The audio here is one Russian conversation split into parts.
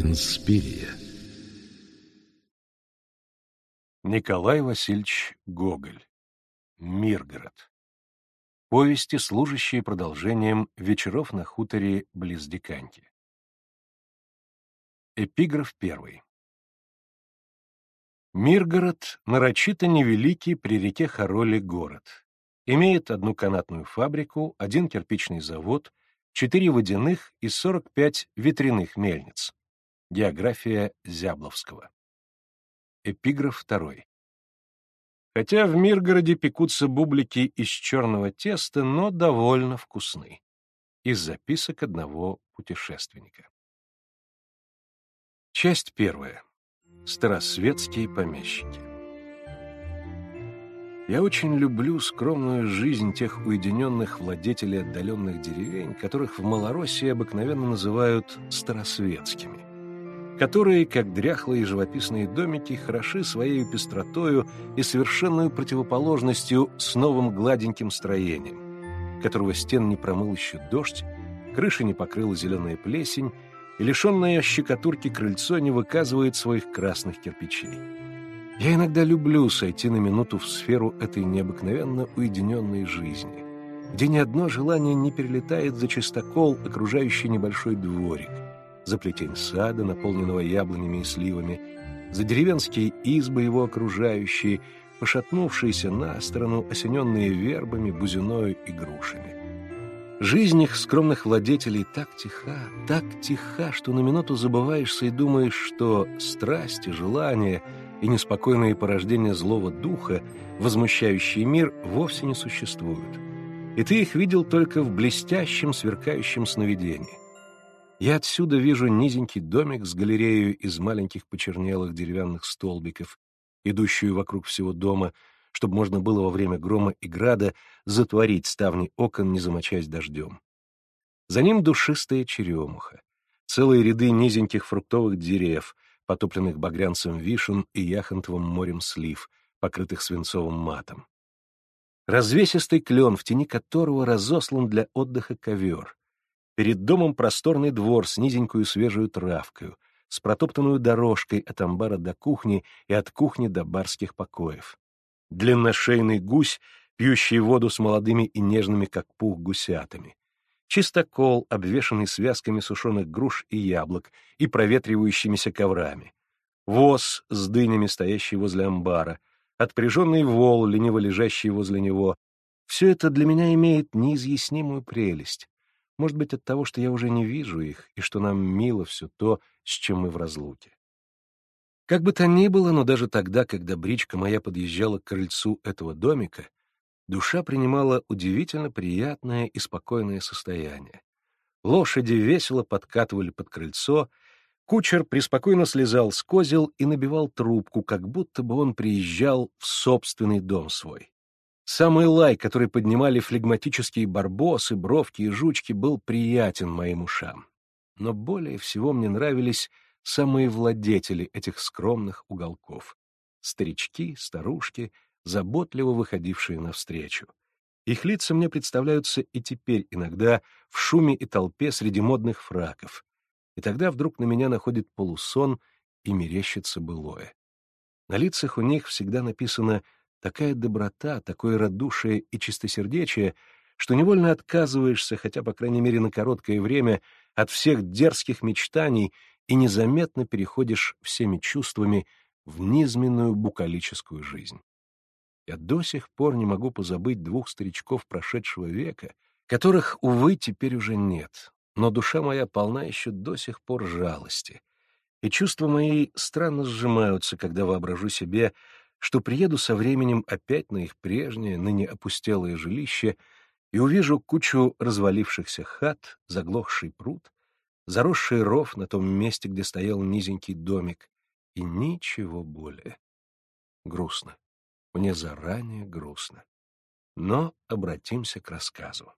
Инспирия Николай Васильевич Гоголь Миргород Повести, служащие продолжением «Вечеров на хуторе близ Диканьки». Эпиграф первый. Миргород — нарочито невеликий при реке Хароле город. Имеет одну канатную фабрику, один кирпичный завод, четыре водяных и 45 ветряных мельниц. География Зябловского. Эпиграф второй. Хотя в Миргороде пекутся бублики из черного теста, но довольно вкусны. Из записок одного путешественника. Часть первая. Старосветские помещики. Я очень люблю скромную жизнь тех уединенных владетелей отдаленных деревень, которых в Малороссии обыкновенно называют старосветскими которые, как дряхлые живописные домики, хороши своей пестротою и совершенной противоположностью с новым гладеньким строением, которого стен не промыл еще дождь, крыши не покрыла зеленая плесень, и лишенное щекотурки крыльцо не выказывает своих красных кирпичей. Я иногда люблю сойти на минуту в сферу этой необыкновенно уединенной жизни, где ни одно желание не перелетает за чистокол, окружающий небольшой дворик — за плетень сада, наполненного яблонями и сливами, за деревенские избы его окружающие, пошатнувшиеся на сторону, осененные вербами, бузиною и грушами. Жизнь их скромных владетелей так тиха, так тиха, что на минуту забываешься и думаешь, что страсти, желания и неспокойные порождения злого духа, возмущающие мир, вовсе не существуют. И ты их видел только в блестящем, сверкающем сновидении. Я отсюда вижу низенький домик с галереей из маленьких почернелых деревянных столбиков, идущую вокруг всего дома, чтобы можно было во время грома и града затворить ставни окон, не замочаясь дождем. За ним душистая черемуха, целые ряды низеньких фруктовых дерев, потопленных багрянцем вишен и яхонтовым морем слив, покрытых свинцовым матом. Развесистый клен, в тени которого разослан для отдыха ковер, Перед домом просторный двор с низенькую свежую травкою, с протоптанную дорожкой от амбара до кухни и от кухни до барских покоев. Длинношейный гусь, пьющий воду с молодыми и нежными, как пух, гусятами. Чистокол, обвешанный связками сушеных груш и яблок и проветривающимися коврами. Воз с дынями, стоящий возле амбара, отпряженный вол, лениво лежащий возле него. Все это для меня имеет неизъяснимую прелесть может быть, от того, что я уже не вижу их, и что нам мило все то, с чем мы в разлуке. Как бы то ни было, но даже тогда, когда бричка моя подъезжала к крыльцу этого домика, душа принимала удивительно приятное и спокойное состояние. Лошади весело подкатывали под крыльцо, кучер преспокойно слезал с козел и набивал трубку, как будто бы он приезжал в собственный дом свой. Самый лай, который поднимали флегматические барбосы, бровки и жучки, был приятен моим ушам. Но более всего мне нравились самые владетели этих скромных уголков. Старички, старушки, заботливо выходившие навстречу. Их лица мне представляются и теперь иногда в шуме и толпе среди модных фраков. И тогда вдруг на меня находит полусон и мерещится былое. На лицах у них всегда написано Такая доброта, такое радушие и чистосердечие, что невольно отказываешься, хотя, по крайней мере, на короткое время, от всех дерзких мечтаний и незаметно переходишь всеми чувствами в низменную букалическую жизнь. Я до сих пор не могу позабыть двух старичков прошедшего века, которых, увы, теперь уже нет, но душа моя полна еще до сих пор жалости, и чувства мои странно сжимаются, когда воображу себе, что приеду со временем опять на их прежнее, ныне опустелое жилище и увижу кучу развалившихся хат, заглохший пруд, заросший ров на том месте, где стоял низенький домик, и ничего более. Грустно. Мне заранее грустно. Но обратимся к рассказу.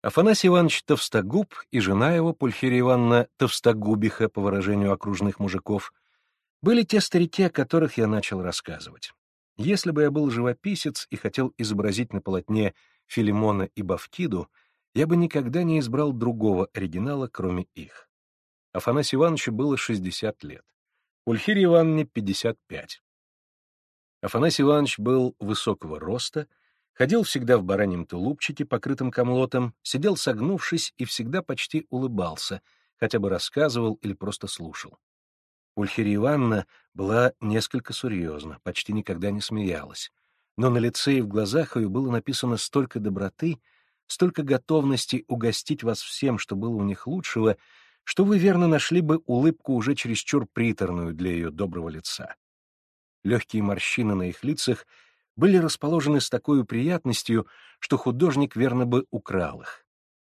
Афанасий Иванович Товстогуб и жена его, Пульхерия Ивановна Товстогубиха, по выражению окружных мужиков, были те старики, о которых я начал рассказывать. Если бы я был живописец и хотел изобразить на полотне Филимона и Бавкиду, я бы никогда не избрал другого оригинала, кроме их. Афанасию Ивановичу было 60 лет, Ульхире Ивановне — 55. Афанасий Иванович был высокого роста, ходил всегда в бараньем тулупчике, покрытом комлотом, сидел согнувшись и всегда почти улыбался, хотя бы рассказывал или просто слушал. Ульхирия Ивановна была несколько серьезна, почти никогда не смеялась, но на лице и в глазах ее было написано столько доброты, столько готовности угостить вас всем, что было у них лучшего, что вы верно нашли бы улыбку уже чересчур приторную для ее доброго лица. Легкие морщины на их лицах были расположены с такой приятностью, что художник верно бы украл их.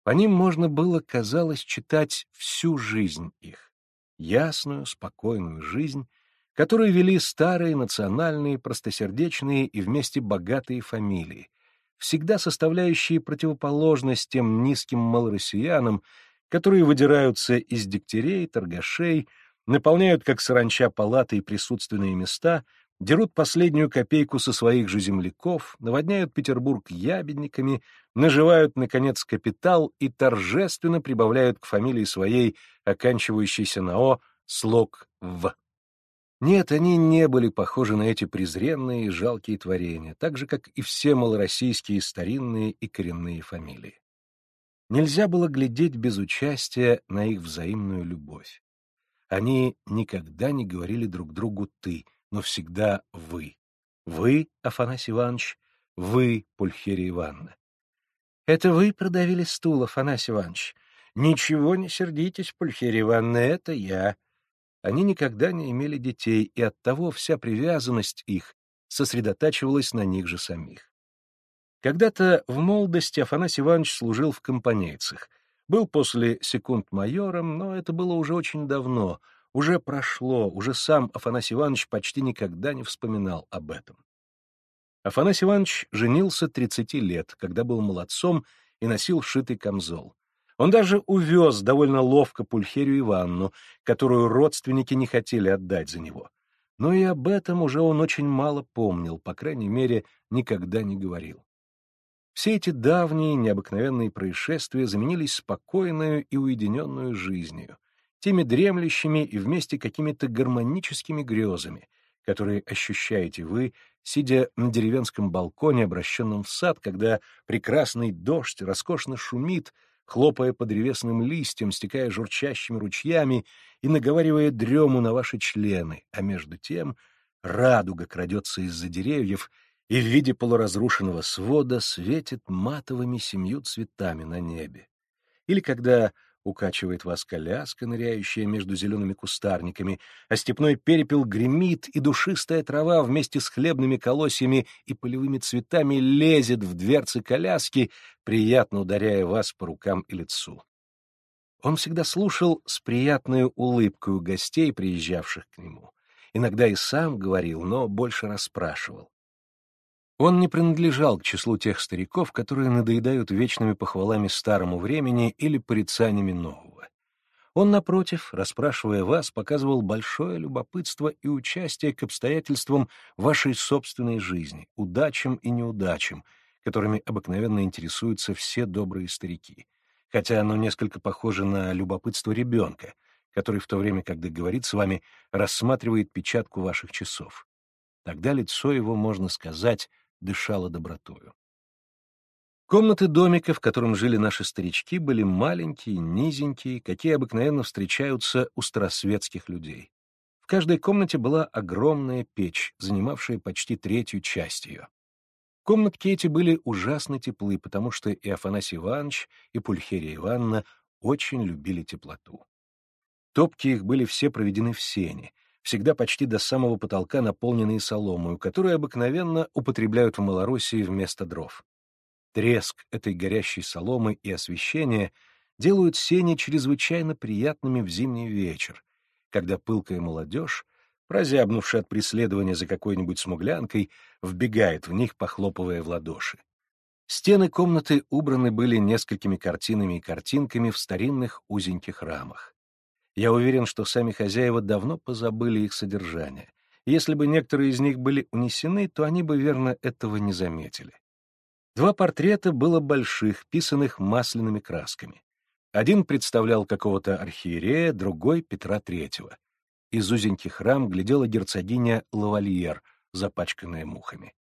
По ним можно было, казалось, читать всю жизнь их. Ясную, спокойную жизнь, которую вели старые, национальные, простосердечные и вместе богатые фамилии, всегда составляющие противоположность тем низким малороссиянам, которые выдираются из дегтярей, торгашей, наполняют, как саранча, палаты и присутственные места, дерут последнюю копейку со своих же земляков, наводняют Петербург ябедниками, наживают, наконец, капитал и торжественно прибавляют к фамилии своей, оканчивающейся на «о», слог «в». Нет, они не были похожи на эти презренные и жалкие творения, так же, как и все малороссийские старинные и коренные фамилии. Нельзя было глядеть без участия на их взаимную любовь. Они никогда не говорили друг другу «ты», но всегда «вы». Вы, Афанасий Иванович, вы, Пульхерия Ивановна. Это вы продавили стул, Афанасий Иванович. Ничего не сердитесь, Пульхерия Ивановна, это я. Они никогда не имели детей, и оттого вся привязанность их сосредотачивалась на них же самих. Когда-то в молодости Афанасий Иванович служил в компанейцах. Был после секунд майором, но это было уже очень давно, уже прошло, уже сам Афанасий Иванович почти никогда не вспоминал об этом. Афанасий Иванович женился 30 лет, когда был молодцом и носил шитый камзол. Он даже увез довольно ловко Пульхерию Ивановну, которую родственники не хотели отдать за него. Но и об этом уже он очень мало помнил, по крайней мере, никогда не говорил. Все эти давние, необыкновенные происшествия заменились спокойную и уединенную жизнью, теми дремлющими и вместе какими-то гармоническими грезами, которые ощущаете вы, сидя на деревенском балконе, обращенном в сад, когда прекрасный дождь роскошно шумит, хлопая по древесным листьям, стекая журчащими ручьями и наговаривая дрему на ваши члены, а между тем радуга крадется из-за деревьев — и в виде полуразрушенного свода светит матовыми семью цветами на небе. Или когда укачивает вас коляска, ныряющая между зелеными кустарниками, а степной перепел гремит, и душистая трава вместе с хлебными колосьями и полевыми цветами лезет в дверцы коляски, приятно ударяя вас по рукам и лицу. Он всегда слушал с приятной улыбкой гостей, приезжавших к нему. Иногда и сам говорил, но больше расспрашивал. Он не принадлежал к числу тех стариков, которые надоедают вечными похвалами старому времени или порицаниями нового. Он, напротив, расспрашивая вас, показывал большое любопытство и участие к обстоятельствам вашей собственной жизни, удачам и неудачам, которыми обыкновенно интересуются все добрые старики, хотя оно несколько похоже на любопытство ребенка, который в то время, когда говорит с вами, рассматривает печатку ваших часов. Тогда лицо его, можно сказать, дышала добротою. Комнаты домика, в котором жили наши старички, были маленькие, низенькие, какие обыкновенно встречаются у старосветских людей. В каждой комнате была огромная печь, занимавшая почти третью часть ее. Комнатки эти были ужасно теплы, потому что и Афанасий Иванович, и Пульхерия Ивановна очень любили теплоту. Топки их были все проведены в сене, всегда почти до самого потолка наполненные соломою, которую обыкновенно употребляют в Малороссии вместо дров. Треск этой горящей соломы и освещение делают сени чрезвычайно приятными в зимний вечер, когда пылкая молодежь, прозябнувшая от преследования за какой-нибудь смуглянкой, вбегает в них, похлопывая в ладоши. Стены комнаты убраны были несколькими картинами и картинками в старинных узеньких рамах. Я уверен, что сами хозяева давно позабыли их содержание, Если бы некоторые из них были унесены, то они бы, верно, этого не заметили. Два портрета было больших, писанных масляными красками. Один представлял какого-то архиерея, другой — Петра Третьего. Из узеньких рам глядела герцогиня Лавальер, запачканная мухами.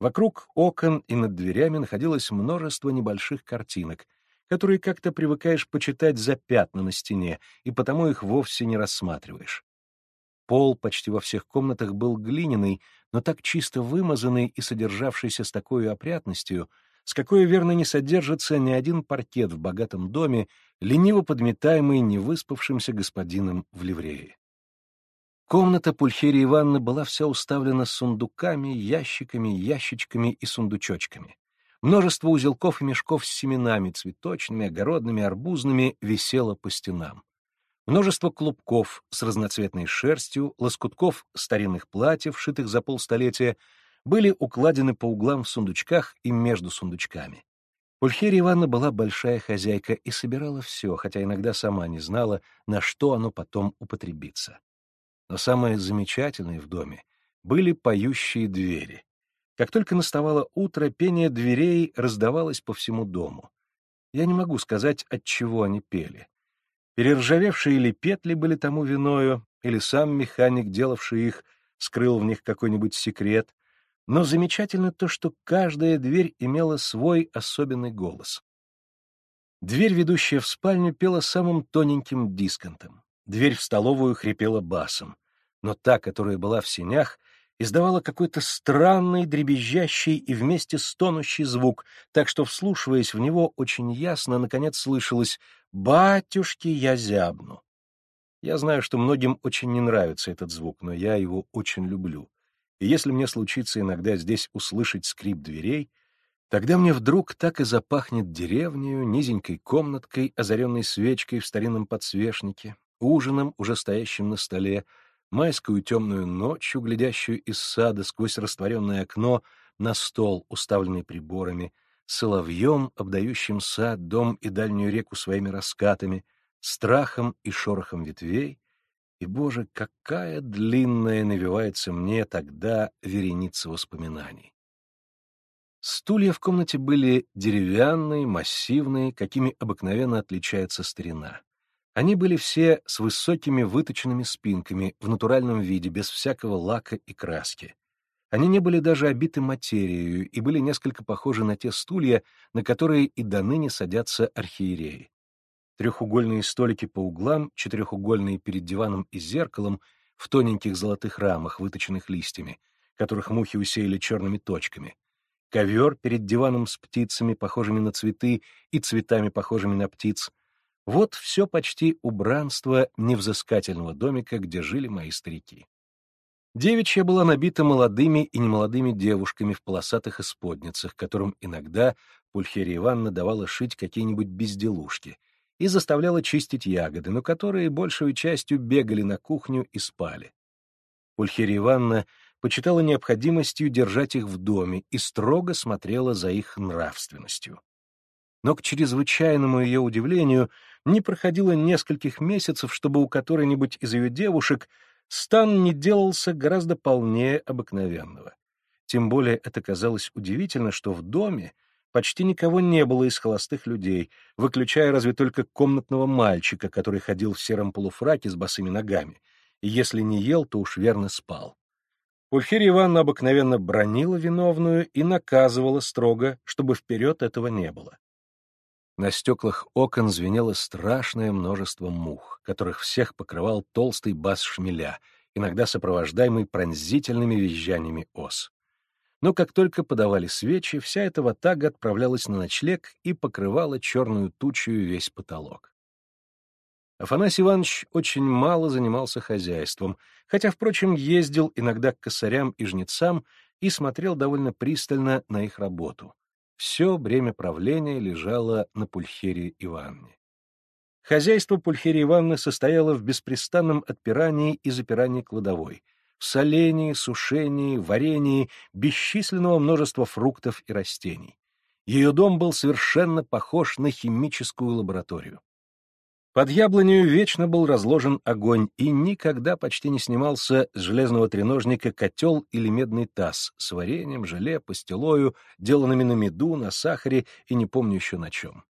Вокруг окон и над дверями находилось множество небольших картинок, которые как-то привыкаешь почитать за пятна на стене, и потому их вовсе не рассматриваешь. Пол почти во всех комнатах был глиняный, но так чисто вымазанный и содержавшийся с такой опрятностью, с какой, верно, не содержится ни один паркет в богатом доме, лениво подметаемый невыспавшимся господином в ливрее. Комната Пульхерии Ивановны была вся уставлена сундуками, ящиками, ящичками и сундучочками. Множество узелков и мешков с семенами, цветочными, огородными, арбузными, висело по стенам. Множество клубков с разноцветной шерстью, лоскутков старинных платьев, шитых за полстолетия, были укладены по углам в сундучках и между сундучками. Пульхерия Ивановна была большая хозяйка и собирала все, хотя иногда сама не знала, на что оно потом употребится. Но самое замечательное в доме были поющие двери. Как только наставало утро, пение дверей раздавалось по всему дому. Я не могу сказать, от чего они пели. Перержавевшие ли петли были тому виною, или сам механик, делавший их, скрыл в них какой-нибудь секрет, но замечательно то, что каждая дверь имела свой особенный голос. Дверь, ведущая в спальню, пела самым тоненьким дисконтом. Дверь в столовую хрипела басом. Но та, которая была в сенях, издавала какой-то странный, дребезжащий и вместе стонущий звук, так что, вслушиваясь в него, очень ясно, наконец, слышалось «Батюшки, я зябну». Я знаю, что многим очень не нравится этот звук, но я его очень люблю. И если мне случится иногда здесь услышать скрип дверей, тогда мне вдруг так и запахнет деревнею, низенькой комнаткой, озаренной свечкой в старинном подсвечнике, ужином, уже стоящим на столе, майскую темную ночью, глядящую из сада сквозь растворенное окно на стол, уставленный приборами, соловьем, обдающим сад, дом и дальнюю реку своими раскатами, страхом и шорохом ветвей, и, Боже, какая длинная навивается мне тогда вереница воспоминаний. Стулья в комнате были деревянные, массивные, какими обыкновенно отличается старина. Они были все с высокими выточенными спинками, в натуральном виде, без всякого лака и краски. Они не были даже обиты материей и были несколько похожи на те стулья, на которые и до ныне садятся архиереи. Трехугольные столики по углам, четырехугольные перед диваном и зеркалом, в тоненьких золотых рамах, выточенных листьями, которых мухи усеяли черными точками. Ковер перед диваном с птицами, похожими на цветы, и цветами, похожими на птиц — вот все почти убранство невзыскательного домика, где жили мои старики. Девичья была набита молодыми и немолодыми девушками в полосатых исподницах, которым иногда Пульхерия Ивановна давала шить какие-нибудь безделушки и заставляла чистить ягоды, но которые большую частью бегали на кухню и спали. Пульхерия Ивановна почитала необходимостью держать их в доме и строго смотрела за их нравственностью. Но к чрезвычайному ее удивлению не проходило нескольких месяцев, чтобы у которой-нибудь из ее девушек стан не делался гораздо полнее обыкновенного. Тем более это казалось удивительно, что в доме почти никого не было из холостых людей, выключая разве только комнатного мальчика, который ходил в сером полуфраке с босыми ногами, и если не ел, то уж верно спал. Пульхерия Ивановна обыкновенно бронила виновную и наказывала строго, чтобы вперед этого не было. На стеклах окон звенело страшное множество мух, которых всех покрывал толстый бас шмеля, иногда сопровождаемый пронзительными визжаниями ос. Но как только подавали свечи, вся эта ватага отправлялась на ночлег и покрывала черную тучу весь потолок. Афанасий Иванович очень мало занимался хозяйством, хотя, впрочем, ездил иногда к косарям и жнецам и смотрел довольно пристально на их работу. Все бремя правления лежало на Пульхерии Ивановне. Хозяйство Пульхерии Ивановны состояло в беспрестанном отпирании и запирании кладовой, в солении, сушении, варенье бесчисленного множества фруктов и растений. Ее дом был совершенно похож на химическую лабораторию. Под яблонью вечно был разложен огонь, и никогда почти не снимался с железного треножника котел или медный таз с вареньем, желе, пастилою, деланными на меду, на сахаре и не помню еще на чем.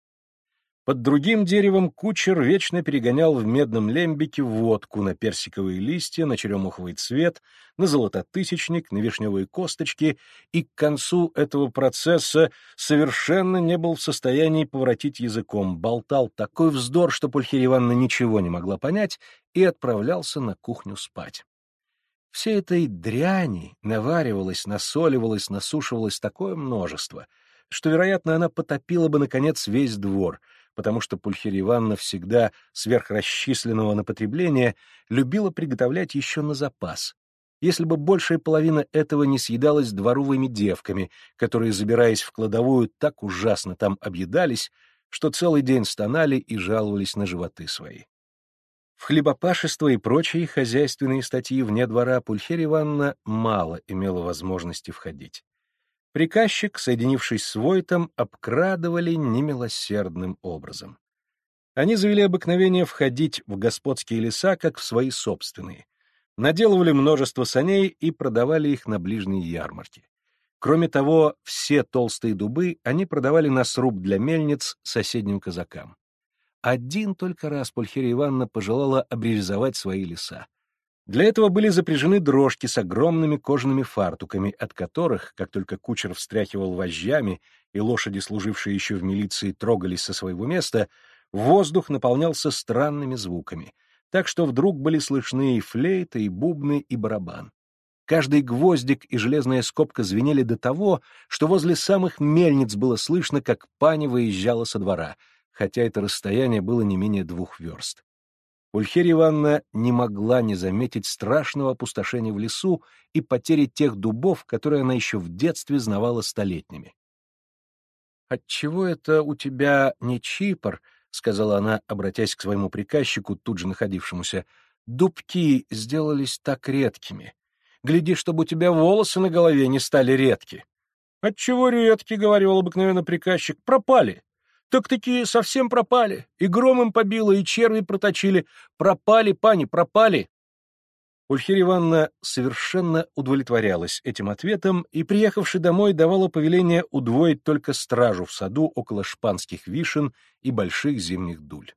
Под другим деревом кучер вечно перегонял в медном лембике водку на персиковые листья, на черемуховый цвет, на золототысячник, на вишневые косточки, и к концу этого процесса совершенно не был в состоянии поворотить языком, болтал такой вздор, что Пульхерия Ивановна ничего не могла понять, и отправлялся на кухню спать. Всей этой дряни наваривалось, насоливалось, насушивалось такое множество, что, вероятно, она потопила бы, наконец, весь двор — потому что Пульхерия Ивановна всегда сверхрасчисленного на потребление любила приготовлять еще на запас. Если бы большая половина этого не съедалась дворовыми девками, которые, забираясь в кладовую, так ужасно там объедались, что целый день стонали и жаловались на животы свои. В хлебопашество и прочие хозяйственные статьи вне двора Пульхерия Ивановна мало имела возможности входить. Приказчик, соединившись с Войтом, обкрадывали немилосердным образом. Они завели обыкновение входить в господские леса, как в свои собственные. Наделывали множество саней и продавали их на ближние ярмарки. Кроме того, все толстые дубы они продавали на сруб для мельниц соседним казакам. Один только раз Пульхерия Ивановна пожелала обрезовать свои леса. Для этого были запряжены дрожки с огромными кожаными фартуками, от которых, как только кучер встряхивал вожжами и лошади, служившие еще в милиции, трогались со своего места, воздух наполнялся странными звуками, так что вдруг были слышны и флейта, и бубны, и барабан. Каждый гвоздик и железная скобка звенели до того, что возле самых мельниц было слышно, как пани выезжала со двора, хотя это расстояние было не менее двух верст. Ульхерия Ивановна не могла не заметить страшного опустошения в лесу и потери тех дубов, которые она еще в детстве знавала столетними. «Отчего это у тебя не чипор?» — сказала она, обратясь к своему приказчику, тут же находившемуся. «Дубки сделались так редкими. Гляди, чтобы у тебя волосы на голове не стали редки». «Отчего редки?» — говорил обыкновенно приказчик. «Пропали. Так-таки совсем пропали. И гром им побило, и черви проточили. Пропали, пани, пропали. Ульхирия Ивановна совершенно удовлетворялась этим ответом и, приехавши домой, давала повеление удвоить только стражу в саду около шпанских вишен и больших зимних дуль.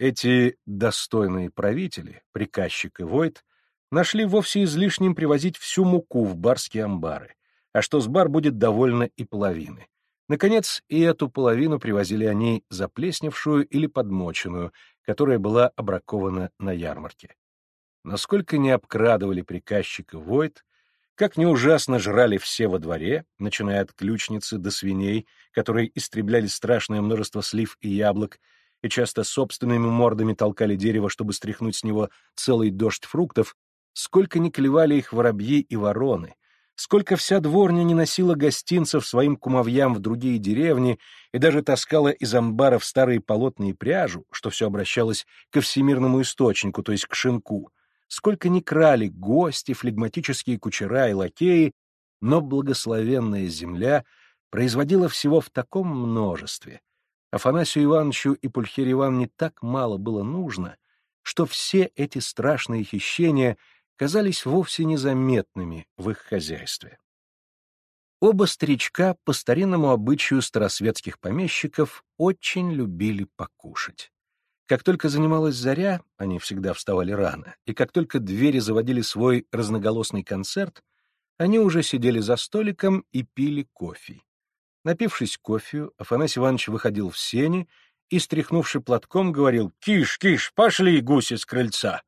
Эти достойные правители, приказчик и войт, нашли вовсе излишним привозить всю муку в барские амбары, а что с бар будет довольно и половины. Наконец, и эту половину привозили они заплесневшую или подмоченную, которая была обракована на ярмарке. Насколько не обкрадывали приказчика Войт, как не ужасно жрали все во дворе, начиная от ключницы до свиней, которые истребляли страшное множество слив и яблок, и часто собственными мордами толкали дерево, чтобы стряхнуть с него целый дождь фруктов, сколько не клевали их воробьи и вороны, сколько вся дворня не носила гостинцев своим кумовьям в другие деревни и даже таскала из амбаров старые полотна и пряжу, что все обращалось ко всемирному источнику, то есть к шинку, сколько не крали гости, флегматические кучера и лакеи, но благословенная земля производила всего в таком множестве. Афанасию Ивановичу и Пульхерии Ивановне так мало было нужно, что все эти страшные хищения — казались вовсе незаметными в их хозяйстве. Оба старичка по старинному обычаю старосветских помещиков очень любили покушать. Как только занималась заря, они всегда вставали рано, и как только двери заводили свой разноголосный концерт, они уже сидели за столиком и пили кофе. Напившись кофею, Афанасий Иванович выходил в сени и, стряхнувши платком, говорил «Киш, киш, пошли, гуси, с крыльца!»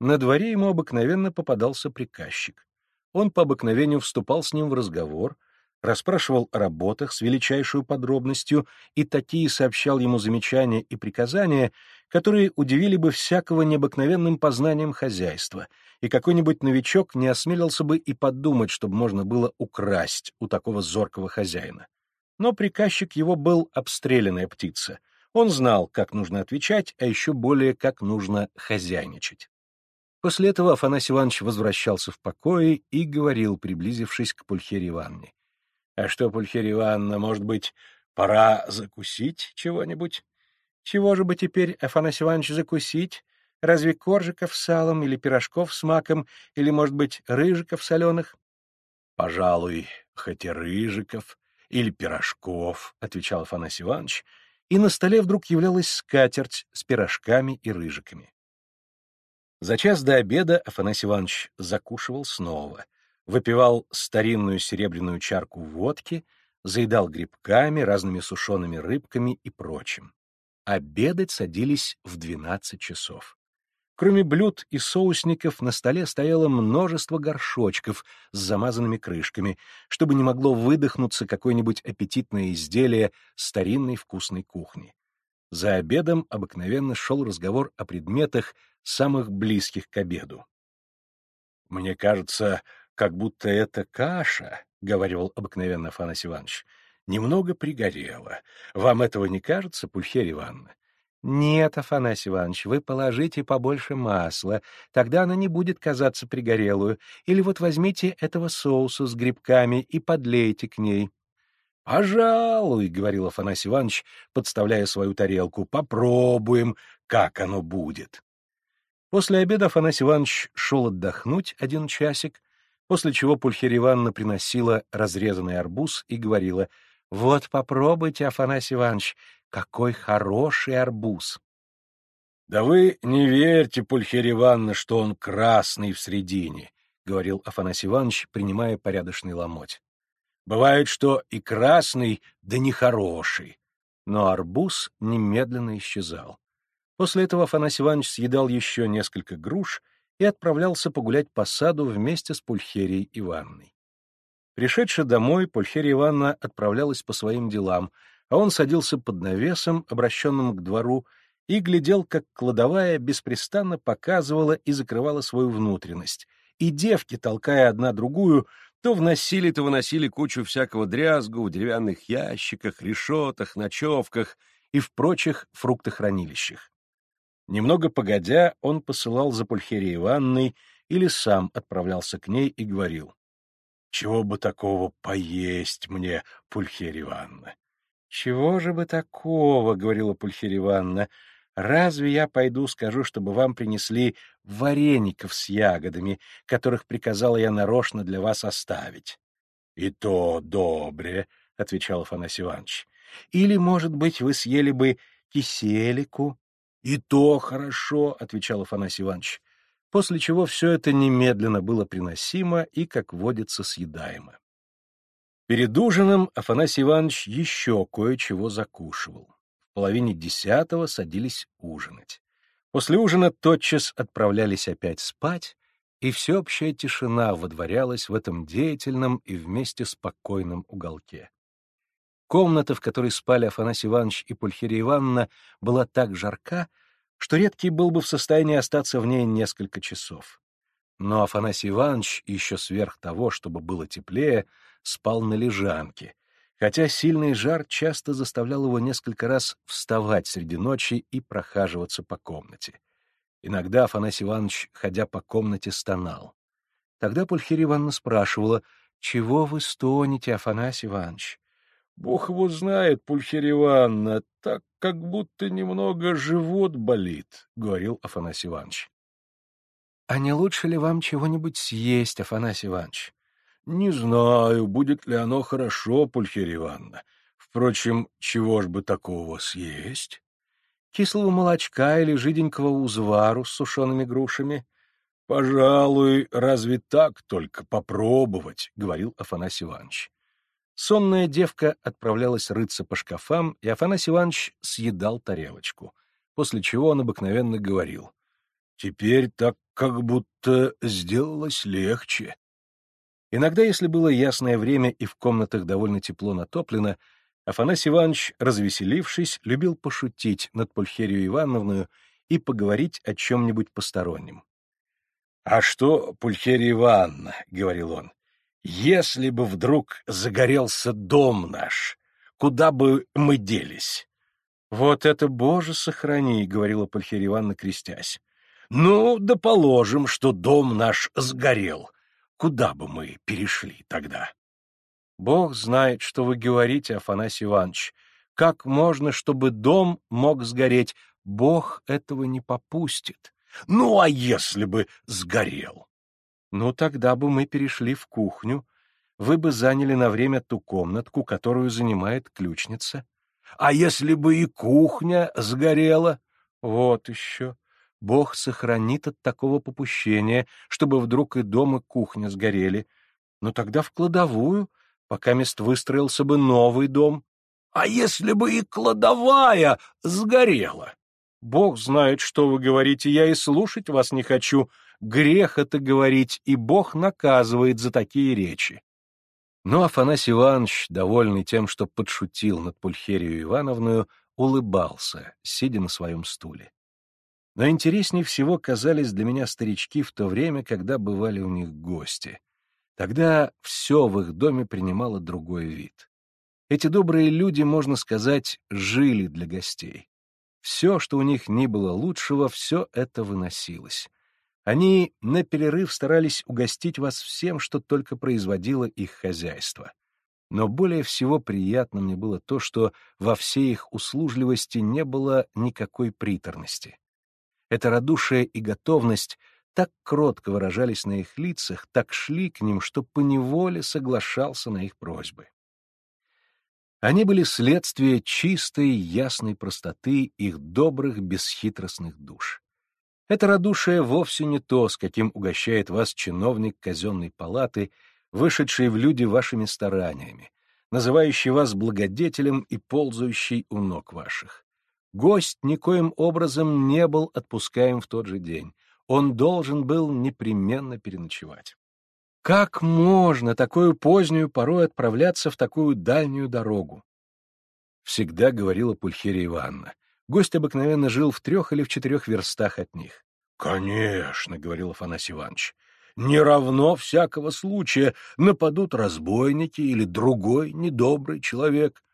На дворе ему обыкновенно попадался приказчик. Он по обыкновению вступал с ним в разговор, расспрашивал о работах с величайшей подробностью и такие сообщал ему замечания и приказания, которые удивили бы всякого необыкновенным познанием хозяйства, и какой-нибудь новичок не осмелился бы и подумать, чтобы можно было украсть у такого зоркого хозяина. Но приказчик его был обстрелянная птица. Он знал, как нужно отвечать, а еще более, как нужно хозяйничать. После этого Афанасий Иванович возвращался в покое и говорил, приблизившись к Пульхерии Ивановне. — А что, Пульхерия Ивановна, может быть, пора закусить чего-нибудь? Чего же бы теперь, Афанасий Иванович, закусить? Разве коржиков с салом или пирожков с маком, или, может быть, рыжиков соленых? — Пожалуй, хоть и рыжиков или пирожков, — отвечал Афанасий Иванович, и на столе вдруг являлась скатерть с пирожками и рыжиками. За час до обеда Афанасий Иванович закушивал снова, выпивал старинную серебряную чарку водки, заедал грибками, разными сушеными рыбками и прочим. Обедать садились в двенадцать часов. Кроме блюд и соусников на столе стояло множество горшочков с замазанными крышками, чтобы не могло выдохнуться какое-нибудь аппетитное изделие старинной вкусной кухни. За обедом обыкновенно шел разговор о предметах, самых близких к обеду. «Мне кажется, как будто эта каша, — говорил обыкновенно Афанасий Иванович, — немного пригорела. Вам этого не кажется, Пульхерия Ивановна? «Нет, Афанасий Иванович, вы положите побольше масла, тогда она не будет казаться пригорелую. Или вот возьмите этого соуса с грибками и подлейте к ней». «Пожалуй», — говорил Афанасий Иванович, подставляя свою тарелку, — «попробуем, как оно будет». После обеда Афанасий Иванович шел отдохнуть один часик, после чего Пульхерия Ивановна приносила разрезанный арбуз и говорила, «Вот попробуйте, Афанасий Иванович, какой хороший арбуз! — Да вы не верьте, Пульхерия Ивановна, что он красный в середине, — говорил Афанасий Иванович, принимая порядочный ломоть. — Бывает, что и красный, да нехороший. Но арбуз немедленно исчезал. После этого Афанасий Иванович съедал еще несколько груш и отправлялся погулять по саду вместе с Пульхерией Ивановной. Пришедшая домой, Пульхерия Ивановна отправлялась по своим делам — а он садился под навесом, обращенным к двору, и глядел, как кладовая беспрестанно показывала и закрывала свою внутренность, и девки, толкая одна другую, то вносили, то выносили кучу всякого дрязгу в деревянных ящиках, решетах, ночевках и в прочих фруктохранилищах. Немного погодя, он посылал за Пульхерией Ивановной или сам отправлялся к ней и говорил, «Чего бы такого поесть мне, Пульхерия Ивановна? «Чего же бы такого?» — говорила Пульхерия Ивановна. «Разве я пойду скажу, чтобы вам принесли вареников с ягодами, которых приказала я нарочно для вас оставить?» «И то добре», — отвечал Афанасий Иванович. «Или, может быть, вы съели бы киселику?» «И то хорошо», — отвечал Афанасий Иванович. После чего все это немедленно было приносимо и, как водится, съедаемо. Перед ужином Афанасий Иванович еще кое-чего закушивал. Половине десятого садились ужинать. После ужина тотчас отправлялись опять спать, и всеобщая тишина водворялась в этом деятельном и вместе спокойном уголке. Комната, в которой спали Афанасий Иванович и Пульхерия Ивановна, была так жарка, что редкий был бы в состоянии остаться в ней несколько часов. Но Афанасий Иванович, еще сверх того, чтобы было теплее, спал на лежанке, хотя сильный жар часто заставлял его несколько раз вставать среди ночи и прохаживаться по комнате. Иногда Афанасий Иванович, ходя по комнате, стонал. Тогда Пульхерия Ивановна спрашивала, «Чего вы стонете, Афанасий Иванович?» «Бог его знает, Пульхерия Ивановна, так как будто немного живот болит», — говорил Афанасий Иванович. «А не лучше ли вам чего-нибудь съесть, Афанасий Иванович?» Не знаю, будет ли оно хорошо, Пульхерия Ивановна. Впрочем, чего ж бы такого съесть? Кислого молочка или жиденького узвару с сушеными грушами? — Пожалуй, разве так только попробовать, — говорил Афанасий Иванович. Сонная девка отправлялась рыться по шкафам, и Афанасий Иванович съедал тарелочку, после чего он обыкновенно говорил. — Теперь так как будто сделалось легче. Иногда, если было ясное время и в комнатах довольно тепло натоплено, Афанасий Иванович, развеселившись, любил пошутить над Пульхерию Ивановную и поговорить о чем-нибудь постороннем. — А что, Пульхерия Ивановна, — говорил он, — если бы вдруг загорелся дом наш, куда бы мы делись? — Вот это, Боже, сохрани, — говорила Пульхерия Ивановна, крестясь. — Ну, да положим, что дом наш сгорел. Куда бы мы перешли тогда? — Бог знает, что вы говорите, Афанасий Иванович. Как можно, чтобы дом мог сгореть? Бог этого не попустит. Ну, а если бы сгорел? Ну, тогда бы мы перешли в кухню. Вы бы заняли на время ту комнатку, которую занимает ключница. А если бы и кухня сгорела? Вот еще. Бог сохранит от такого попущения, чтобы вдруг и дом, и кухня сгорели. Но тогда в кладовую, пока мест выстроился бы новый дом. А если бы и кладовая сгорела? Бог знает, что вы говорите, я и слушать вас не хочу. Грех это говорить, и Бог наказывает за такие речи. Но Афанасий Иванович, довольный тем, что подшутил над Пульхерию Ивановную, улыбался, сидя на своем стуле. Но интереснее всего казались для меня старички в то время, когда бывали у них гости. Тогда все в их доме принимало другой вид. Эти добрые люди, можно сказать, жили для гостей. Все, что у них не было лучшего, все это выносилось. Они на перерыв старались угостить вас всем, что только производило их хозяйство. Но более всего приятно мне было то, что во всей их услужливости не было никакой приторности. Это радушие и готовность так кротко выражались на их лицах, так шли к ним, что поневоле соглашался на их просьбы. Они были следствие чистой, ясной простоты их добрых, бесхитростных душ. Это радушие вовсе не то, с каким угощает вас чиновник казенной палаты, вышедший в люди вашими стараниями, называющий вас благодетелем и ползающий у ног ваших. Гость никоим образом не был отпускаем в тот же день. Он должен был непременно переночевать. Как можно такую позднюю порой отправляться в такую дальнюю дорогу? Всегда говорила Пульхерия Ивановна. Гость обыкновенно жил в трех или в четырех верстах от них. — Конечно, — говорил Афанасий Иванович, — не равно всякого случая нападут разбойники или другой недобрый человек. —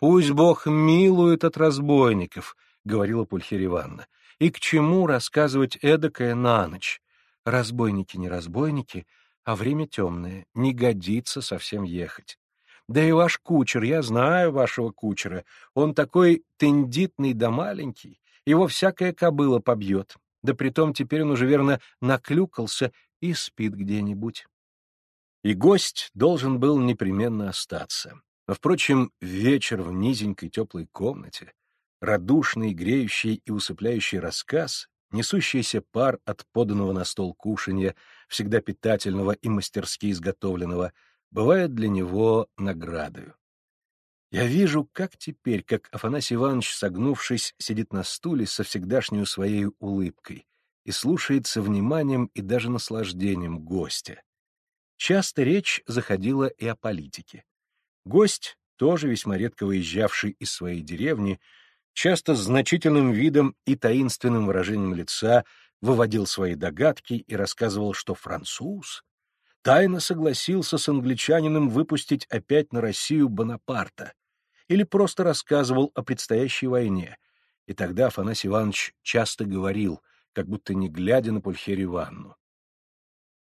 Пусть Бог милует от разбойников, — говорила Пульхерия Ивановна. — И к чему рассказывать эдакое на ночь? Разбойники не разбойники, а время темное, не годится совсем ехать. Да и ваш кучер, я знаю вашего кучера, он такой тендитный да маленький, его всякая кобыла побьет, да притом теперь он уже, верно, наклюкался и спит где-нибудь. И гость должен был непременно остаться. Но, впрочем, вечер в низенькой теплой комнате, радушный, греющий и усыпляющий рассказ несущийся пар от поданного на стол кушанья, всегда питательного и мастерски изготовленного, бывает для него наградою. Я вижу, как теперь, как Афанасий Иванович, согнувшись, сидит на стуле со всегдашней своей улыбкой и слушается вниманием и даже наслаждением гостя. Часто речь заходила и о политике. Гость, тоже весьма редко выезжавший из своей деревни, часто с значительным видом и таинственным выражением лица выводил свои догадки и рассказывал, что француз тайно согласился с англичанином выпустить опять на Россию Бонапарта, или просто рассказывал о предстоящей войне, и тогда Афанасий Иванович часто говорил, как будто не глядя на Пульхерию Ивановну.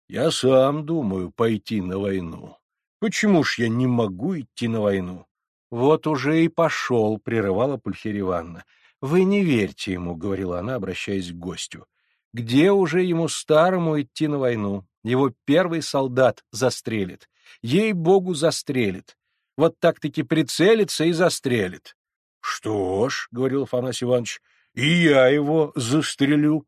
«Я сам думаю пойти на войну. Почему ж я не могу идти на войну? «Вот уже и пошел», — прерывала Пульхерия Ивановна. «Вы не верьте ему», — говорила она, обращаясь к гостю. «Где уже ему старому идти на войну? Его первый солдат застрелит. Ей-богу, застрелит. Вот так-таки прицелится и застрелит». «Что ж», — говорил Афанасий Иванович, — «и я его застрелю».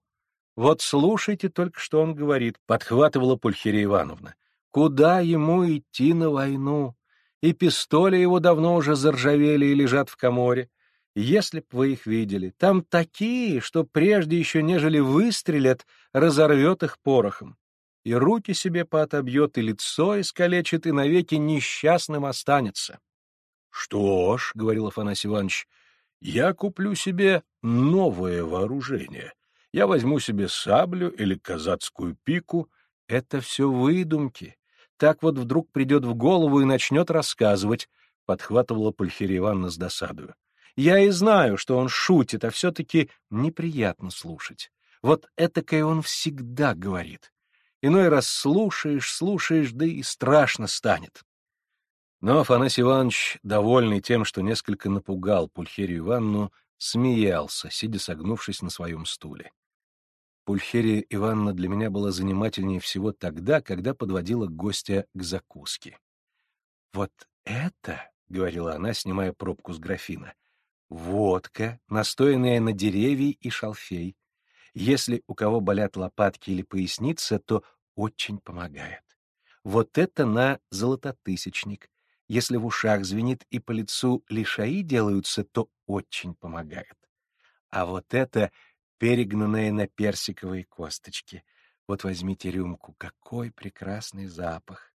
«Вот слушайте только, что он говорит», — подхватывала Пульхерия Ивановна. «Куда ему идти на войну? и пистоли его давно уже заржавели и лежат в коморе. Если б вы их видели, там такие, что прежде еще нежели выстрелят, разорвет их порохом. И руки себе поотобьет, и лицо искалечит, и навеки несчастным останется. — Что ж, — говорил Афанасий Иванович, — я куплю себе новое вооружение. Я возьму себе саблю или казацкую пику. Это все выдумки так вот вдруг придет в голову и начнет рассказывать, — подхватывала Пульхерия Ивановна с досадою. Я и знаю, что он шутит, а все-таки неприятно слушать. Вот этакое он всегда говорит. Иной раз слушаешь, слушаешь, да и страшно станет. Но Афанасий Иванович, довольный тем, что несколько напугал Пульхерию Ивановну, смеялся, сидя согнувшись на своем стуле. Пульхерия Ивановна для меня была занимательнее всего тогда, когда подводила гостя к закуске. «Вот это, — говорила она, снимая пробку с графина, — водка, настоянная на дереве и шалфей. Если у кого болят лопатки или поясница, то очень помогает. Вот это на золототысячник. Если в ушах звенит и по лицу лишаи делаются, то очень помогает. А вот это перегнанное на персиковые косточки. Вот возьмите рюмку, какой прекрасный запах.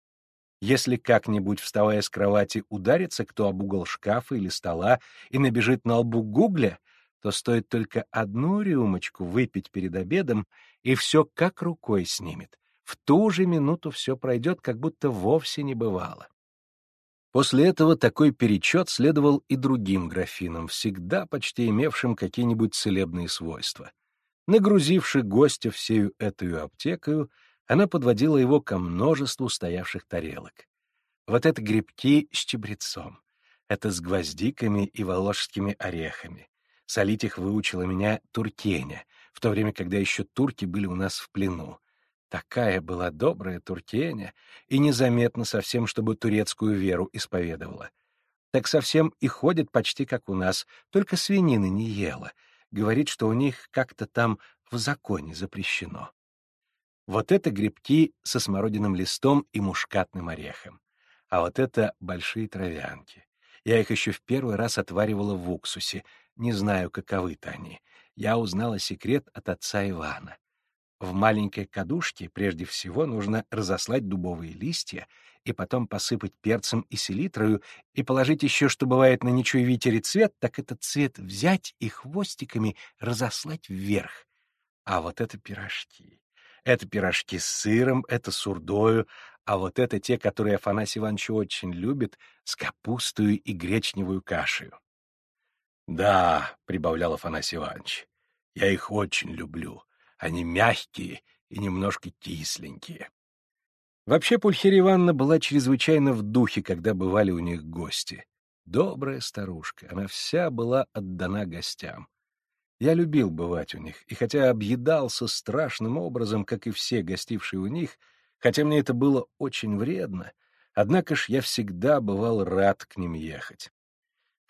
Если как-нибудь, вставая с кровати, ударится кто об угол шкафа или стола и набежит на лбу гугля, то стоит только одну рюмочку выпить перед обедом, и все как рукой снимет. В ту же минуту все пройдет, как будто вовсе не бывало. После этого такой перечет следовал и другим графинам, всегда почти имевшим какие-нибудь целебные свойства. Нагрузивши гостя всею эту аптекою, она подводила его ко множеству стоявших тарелок. Вот это грибки с чебрецом, это с гвоздиками и волжскими орехами. Солить их выучила меня Туркеня, в то время, когда еще турки были у нас в плену. Такая была добрая туркеня, и незаметно совсем, чтобы турецкую веру исповедовала. Так совсем и ходит почти как у нас, только свинины не ела. Говорит, что у них как-то там в законе запрещено. Вот это грибки со смородиным листом и мушкатным орехом. А вот это большие травянки. Я их еще в первый раз отваривала в уксусе. Не знаю, каковы-то они. Я узнала секрет от отца Ивана. В маленькой кадушке прежде всего нужно разослать дубовые листья и потом посыпать перцем и селитрою и положить еще, что бывает на ничего ветере цвет, так этот цвет взять и хвостиками разослать вверх. А вот это пирожки. Это пирожки с сыром, это с урдою, а вот это те, которые Афанасий Иванович очень любит, с капустою и гречневую кашею. — Да, — прибавлял Афанасий Иванович, — я их очень люблю. Они мягкие и немножко кисленькие. Вообще Пульхерия Ивановна была чрезвычайно в духе, когда бывали у них гости. Добрая старушка, она вся была отдана гостям. Я любил бывать у них, и хотя объедался страшным образом, как и все гостившие у них, хотя мне это было очень вредно, однако ж я всегда бывал рад к ним ехать.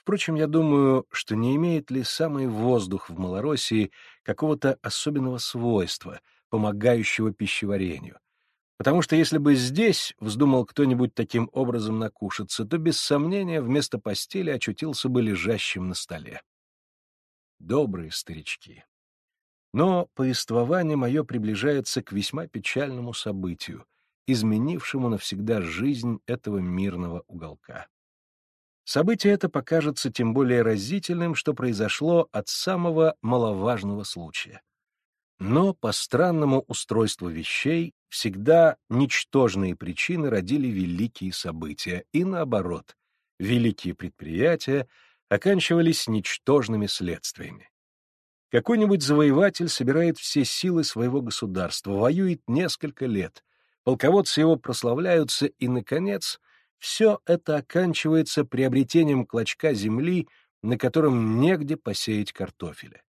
Впрочем, я думаю, что не имеет ли самый воздух в Малороссии какого-то особенного свойства, помогающего пищеварению. Потому что если бы здесь вздумал кто-нибудь таким образом накушаться, то без сомнения вместо постели очутился бы лежащим на столе. Добрые старички. Но повествование мое приближается к весьма печальному событию, изменившему навсегда жизнь этого мирного уголка. Событие это покажется тем более разительным, что произошло от самого маловажного случая. Но по странному устройству вещей всегда ничтожные причины родили великие события, и наоборот, великие предприятия оканчивались ничтожными следствиями. Какой-нибудь завоеватель собирает все силы своего государства, воюет несколько лет, полководцы его прославляются, и, наконец, — все это оканчивается приобретением клочка земли, на котором негде посеять картофеля.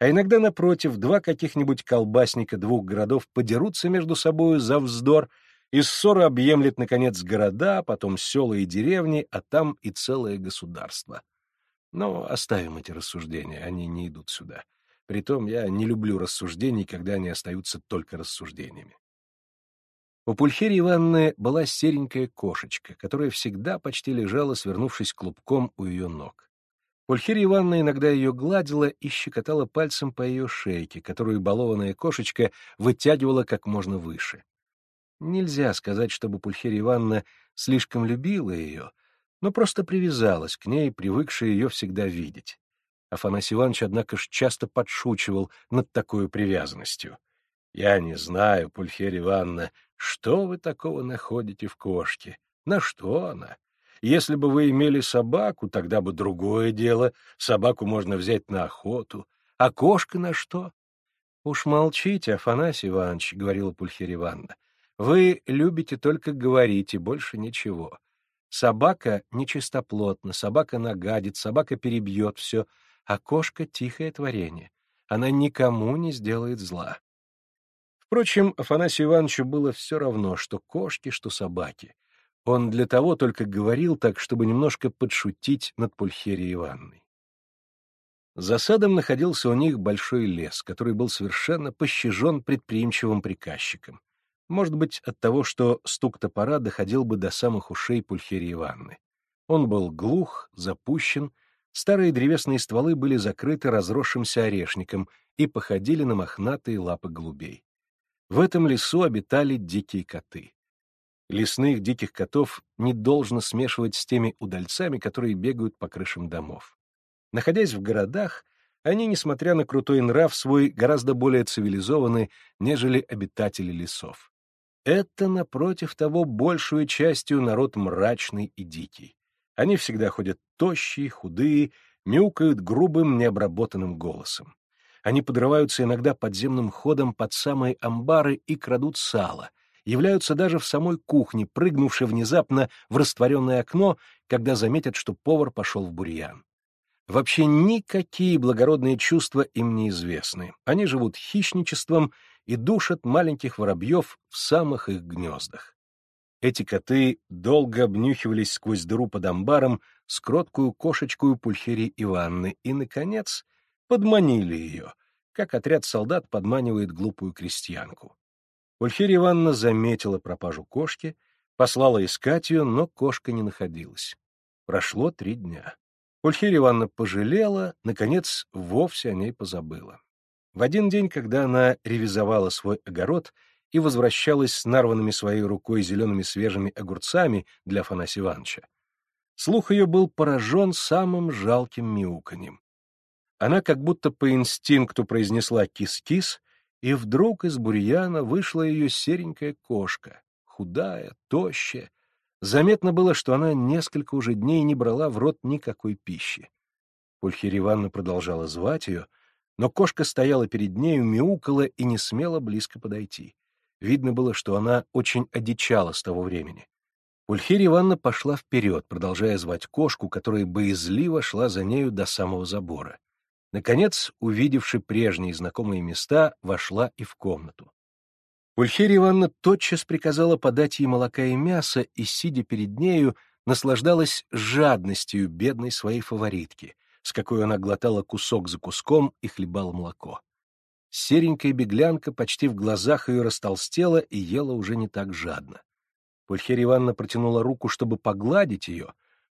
А иногда, напротив, два каких-нибудь колбасника двух городов подерутся между собою за вздор, и ссора объемлет, наконец, города, потом села и деревни, а там и целое государство. Но оставим эти рассуждения, они не идут сюда. Притом я не люблю рассуждений, когда они остаются только рассуждениями. У Пульхерии Ивановны была серенькая кошечка, которая всегда почти лежала, свернувшись клубком у ее ног. Пульхерия Ивановна иногда ее гладила и щекотала пальцем по ее шейке, которую балованная кошечка вытягивала как можно выше. Нельзя сказать, чтобы Пульхерия Ивановна слишком любила ее, но просто привязалась к ней, привыкшая ее всегда видеть. Афанасий Иванович, однако ж, часто подшучивал над такой привязанностью. «Я не знаю, Пульхерия Ивановна, что вы такого находите в кошке? На что она? Если бы вы имели собаку, тогда бы другое дело. Собаку можно взять на охоту. А кошка на что? — Уж молчите, Афанасий Иванович, — говорила Пульхерия Ивановна. — Вы любите только говорить и больше ничего. Собака нечистоплотна, собака нагадит, собака перебьет все, а кошка — тихое творение. Она никому не сделает зла. Впрочем, Афанасию Ивановичу было все равно, что кошки, что собаки. Он для того только говорил так, чтобы немножко подшутить над Пульхерией Ивановной. За садом находился у них большой лес, который был совершенно пощажен предприимчивым приказчиком. Может быть, от того, что стук топора доходил бы до самых ушей Пульхерии Ивановны. Он был глух, запущен, старые древесные стволы были закрыты разросшимся орешником и походили на мохнатые лапы голубей. В этом лесу обитали дикие коты. Лесных диких котов не должно смешивать с теми удальцами, которые бегают по крышам домов. Находясь в городах, они, несмотря на крутой нрав свой, гораздо более цивилизованы, нежели обитатели лесов. Это, напротив того, большую частью народ мрачный и дикий. Они всегда ходят тощие, худые, мяукают грубым, необработанным голосом. Они подрываются иногда подземным ходом под самые амбары и крадут сало, являются даже в самой кухне, прыгнувши внезапно в растворенное окно, когда заметят, что повар пошел в бурьян. Вообще никакие благородные чувства им не известны. Они живут хищничеством и душат маленьких воробьев в самых их гнездах. Эти коты долго обнюхивались сквозь дыру под амбаром с кроткую кошечку Пульхерии Ивановны и, наконец, подманили ее, как отряд солдат подманивает глупую крестьянку. Пульхерия Ивановна заметила пропажу кошки, послала искать ее, но кошка не находилась. Прошло три дня. Пульхерия Ивановна пожалела, наконец, вовсе о ней позабыла. В один день, когда она ревизовала свой огород и возвращалась с нарванными своей рукой зелеными свежими огурцами для Афанасия Ивановича, слух ее был поражен самым жалким мяуканьем. Она как будто по инстинкту произнесла «кис-кис», и вдруг из бурьяна вышла ее серенькая кошка, худая, тощая. Заметно было, что она несколько уже дней не брала в рот никакой пищи. Пульхерия Ивановна продолжала звать ее, но кошка стояла перед нею, мяукала и не смела близко подойти. Видно было, что она очень одичала с того времени. Пульхерия Ивановна пошла вперед, продолжая звать кошку, которая боязливо шла за нею до самого забора. Наконец, увидевши прежние знакомые места, вошла и в комнату. Пульхерия Ивановна тотчас приказала подать ей молока и мясо, и, сидя перед нею, наслаждалась жадностью бедной своей фаворитки, с какой она глотала кусок за куском и хлебала молоко. Серенькая беглянка почти в глазах ее растолстела и ела уже не так жадно. Пульхерия Ивановна протянула руку, чтобы погладить ее,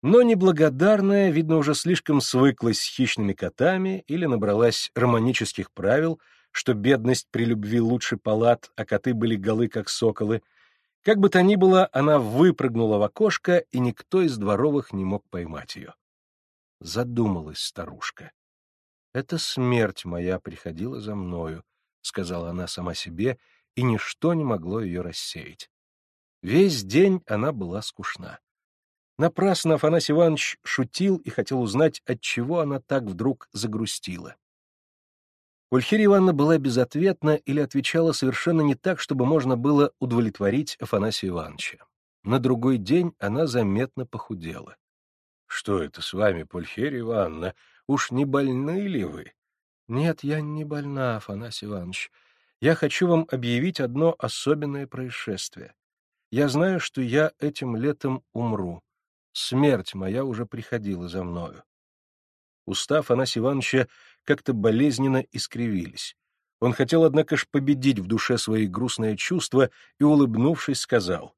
но неблагодарная, видно, уже слишком свыклась с хищными котами или набралась романических правил, что бедность при любви лучше палат, а коты были голы, как соколы. Как бы то ни было, она выпрыгнула в окошко, и никто из дворовых не мог поймать ее. Задумалась старушка. «Это смерть моя приходила за мною», — сказала она сама себе, и ничто не могло ее рассеять. Весь день она была скучна. Напрасно Афанасий Иванович шутил и хотел узнать, отчего она так вдруг загрустила. Пульхерия Ивановна была безответна или отвечала совершенно не так, чтобы можно было удовлетворить Афанасия Ивановича. На другой день она заметно похудела. — Что это с вами, Пульхерия Ивановна? Уж не больны ли вы? — Нет, я не больна, Афанасий Иванович. Я хочу вам объявить одно особенное происшествие. Я знаю, что я этим летом умру. Смерть моя уже приходила за мною. Уста Афанасия Ивановича как-то болезненно искривились. Он хотел, однако ж, победить в душе свои грустные чувства и, улыбнувшись, сказал,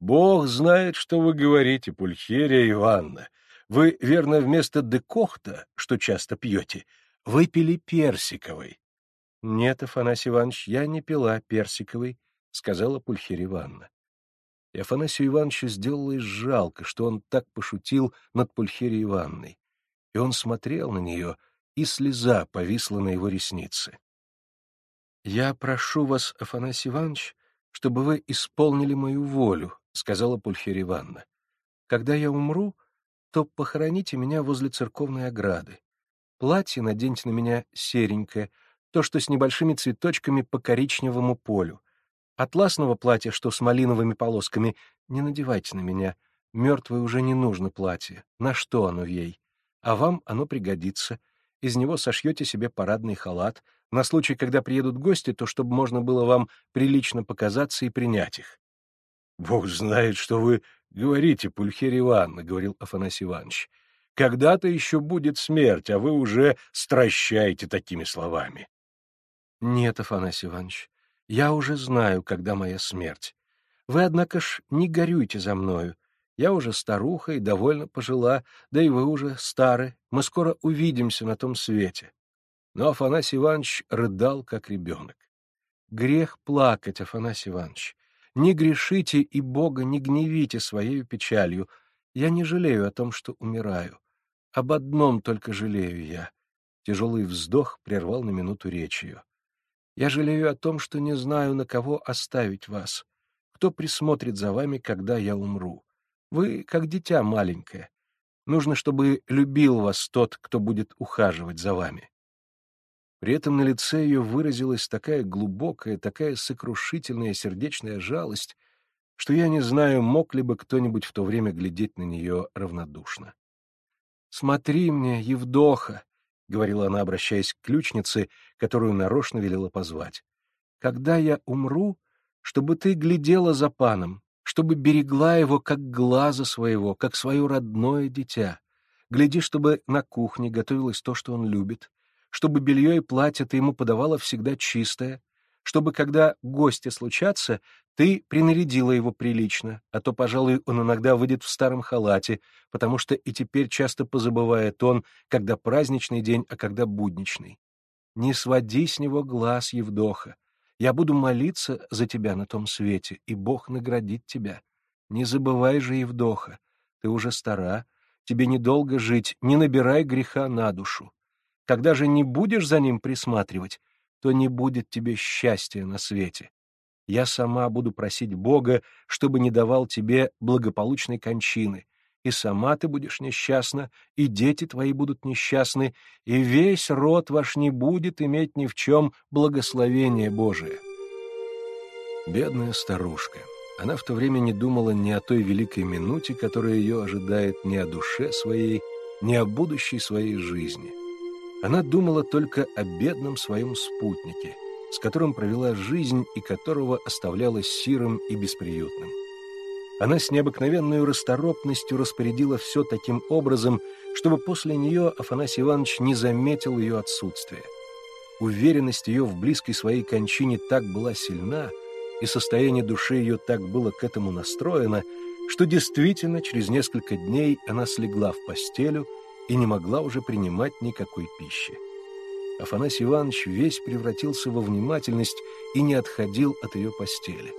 «Бог знает, что вы говорите, Пульхерия Ивановна. Вы, верно, вместо декохта, что часто пьете, выпили персиковой». «Нет, Афанасий Иванович, я не пила персиковой», — сказала Пульхерия Ивановна и Афанасию Ивановичу сделалось жалко, что он так пошутил над Пульхерией Ивановной. И он смотрел на нее, и слеза повисла на его реснице. — Я прошу вас, Афанасий Иванович, чтобы вы исполнили мою волю, — сказала Пульхерия Ивановна. — Когда я умру, то похороните меня возле церковной ограды. Платье наденьте на меня серенькое, то, что с небольшими цветочками по коричневому полю. Атласного платья, что с малиновыми полосками, не надевайте на меня. Мертвой уже не нужно платье. На что оно ей? А вам оно пригодится. Из него сошьете себе парадный халат. На случай, когда приедут гости, то чтобы можно было вам прилично показаться и принять их. — Бог знает, что вы говорите, Пульхерия Ивановна, — говорил Афанасий Иванович. — Когда-то еще будет смерть, а вы уже стращаете такими словами. — Нет, Афанасий Иванович, я уже знаю, когда моя смерть. Вы, однако ж, не горюйте за мною. Я уже старуха и довольно пожила, да и вы уже стары. Мы скоро увидимся на том свете. Но Афанасий Иванович рыдал, как ребенок. Грех плакать, Афанасий Иванович. Не грешите и Бога не гневите своей печалью. Я не жалею о том, что умираю. Об одном только жалею я. Тяжелый вздох прервал на минуту речь ее. Я жалею о том, что не знаю, на кого оставить вас. Кто присмотрит за вами, когда я умру? Вы как дитя маленькое. Нужно, чтобы любил вас тот, кто будет ухаживать за вами. При этом на лице ее выразилась такая глубокая, такая сокрушительная сердечная жалость, что я не знаю, мог ли бы кто-нибудь в то время глядеть на нее равнодушно. «Смотри мне, Евдоха!» — говорила она, обращаясь к ключнице, которую нарочно велела позвать. «Когда я умру, чтобы ты глядела за паном, чтобы берегла его как глаза своего, как свое родное дитя. Гляди, чтобы на кухне готовилось то, что он любит, чтобы белье и платье ты ему подавала всегда чистое, чтобы, когда гости случатся, ты принарядила его прилично, а то, пожалуй, он иногда выйдет в старом халате, потому что и теперь часто позабывает он, когда праздничный день, а когда будничный. Не своди с него глаз, Евдоха, я буду молиться за тебя на том свете, и Бог наградит тебя. Не забывай же, Евдоха, ты уже стара, тебе недолго жить, не набирай греха на душу. Когда же не будешь за ним присматривать, то не будет тебе счастья на свете. Я сама буду просить Бога, чтобы не давал тебе благополучной кончины, и сама ты будешь несчастна, и дети твои будут несчастны, и весь род ваш не будет иметь ни в чем благословения Божие. Бедная старушка. Она в то время не думала ни о той великой минуте, которая ее ожидает, ни о душе своей, ни о будущей своей жизни. Она думала только о бедном своем спутнике, с которым провела жизнь и которого оставляла сирым и бесприютным. Она с необыкновенной расторопностью распорядила все таким образом, чтобы после нее Афанасий Иванович не заметил ее отсутствия. Уверенность ее в близкой своей кончине так была сильна, и состояние души ее так было к этому настроено, что действительно через несколько дней она слегла в постелю и не могла уже принимать никакой пищи. Афанасий Иванович весь превратился во внимательность и не отходил от ее постели.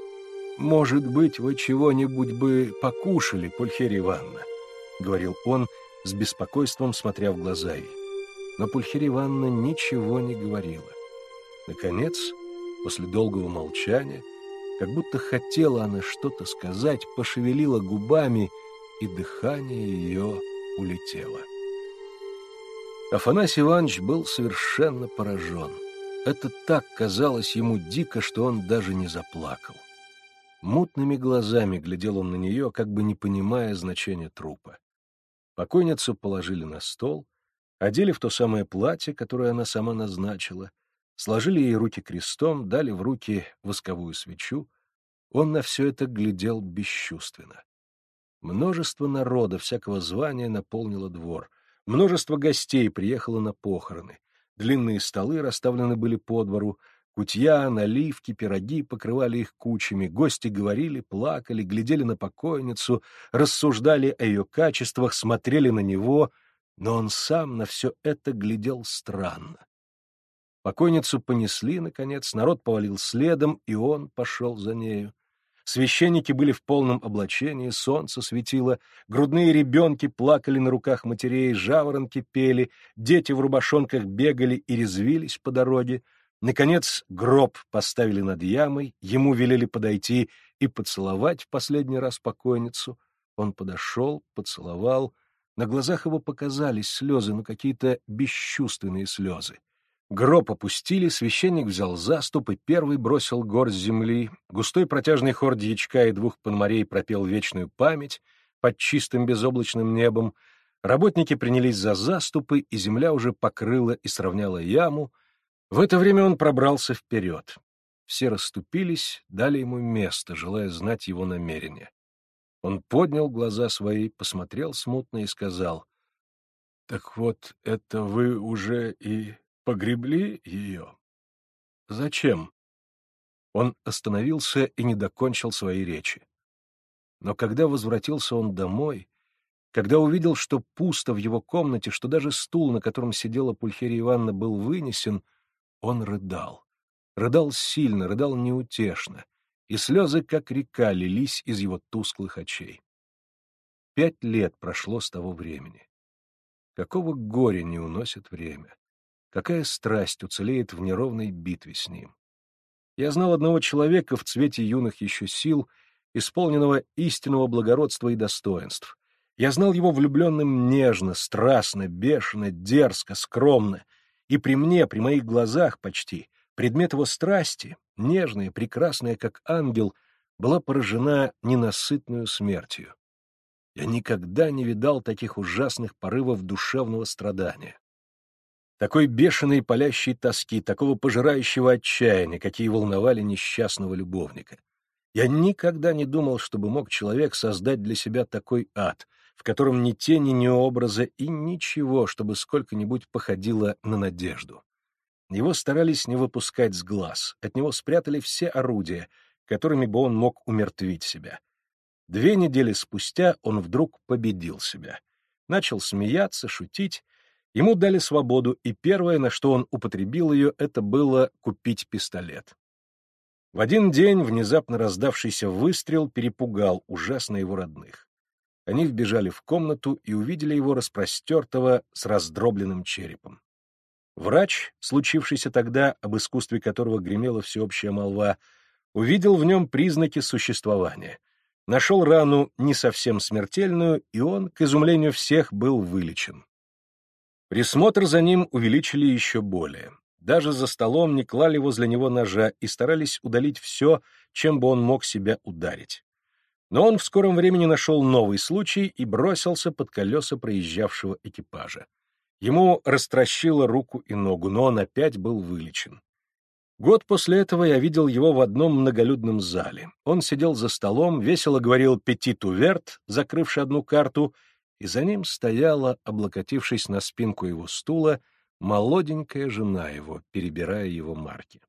«Может быть, вы чего-нибудь бы покушали, Пульхерия Ивановна», — говорил он, с беспокойством смотря в глаза ей. Но Пульхерия Ивановна ничего не говорила. Наконец, после долгого молчания, как будто хотела она что-то сказать, пошевелила губами, и дыхание ее улетело. Афанасий Иванович был совершенно поражен. Это так казалось ему дико, что он даже не заплакал. Мутными глазами глядел он на нее, как бы не понимая значения трупа. Покойницу положили на стол, одели в то самое платье, которое она сама назначила, сложили ей руки крестом, дали в руки восковую свечу. Он на все это глядел бесчувственно. Множество народа всякого звания наполнило двор. Множество гостей приехало на похороны. Длинные столы расставлены были по двору, Кутья, наливки, пироги покрывали их кучами, гости говорили, плакали, глядели на покойницу, рассуждали о ее качествах, смотрели на него, но он сам на все это глядел странно. Покойницу понесли, наконец, народ повалил следом, и он пошел за нею. Священники были в полном облачении, солнце светило, грудные ребенки плакали на руках матерей, жаворонки пели, дети в рубашонках бегали и резвились по дороге, Наконец гроб поставили над ямой, ему велели подойти и поцеловать в последний раз покойницу. Он подошел, поцеловал. На глазах его показались слезы, но какие-то бесчувственные слезы. Гроб опустили, священник взял заступ и первый бросил гор земли. Густой протяжный хор дьячка и двух панмарей пропел вечную память. под чистым безоблачным небом, работники принялись за заступы, и земля уже покрыла и сравняла яму. В это время он пробрался вперед. Все расступились, дали ему место, желая знать его намерения. Он поднял глаза свои, посмотрел смутно и сказал, «Так вот, это вы уже и погребли ее?» «Зачем?» Он остановился и не докончил своей речи. Но когда возвратился он домой, когда увидел, что пусто в его комнате, что даже стул, на котором сидела Пульхерия Ивановна, был вынесен, он рыдал. Рыдал сильно, рыдал неутешно, и слезы, как река, лились из его тусклых очей. Пять лет прошло с того времени. Какого горя не уносит время? Какая страсть уцелеет в неровной битве с ним? Я знал одного человека в цвете юных еще сил, исполненного истинного благородства и достоинств. Я знал его влюбленным нежно, страстно, бешено, дерзко, скромно, и при мне, при моих глазах почти, предмет его страсти, нежная, прекрасная, как ангел, была поражена ненасытную смертью. Я никогда не видал таких ужасных порывов душевного страдания. Такой бешеной палящей тоски, такого пожирающего отчаяния, какие волновали несчастного любовника. Я никогда не думал, чтобы мог человек создать для себя такой ад, в котором ни тени, ни образа и ничего, чтобы сколько-нибудь походило на надежду. Его старались не выпускать с глаз, от него спрятали все орудия, которыми бы он мог умертвить себя. Две недели спустя он вдруг победил себя. Начал смеяться, шутить. Ему дали свободу, и первое, на что он употребил ее, это было купить пистолет. В один день внезапно раздавшийся выстрел перепугал ужасно его родных. Они вбежали в комнату и увидели его распростертого с раздробленным черепом. Врач, случившийся тогда, об искусстве которого гремела всеобщая молва, увидел в нем признаки существования. Нашел рану не совсем смертельную, и он, к изумлению всех, был вылечен. Присмотр за ним увеличили еще более. Даже за столом не клали возле него ножа и старались удалить все, чем бы он мог себя ударить. Но он в скором времени нашел новый случай и бросился под колеса проезжавшего экипажа. Ему растращило руку и ногу, но он опять был вылечен. Год после этого я видел его в одном многолюдном зале. Он сидел за столом, весело говорил «петит уверт», закрывший одну карту, и за ним стояла, облокотившись на спинку его стула, молоденькая жена его, перебирая его марки.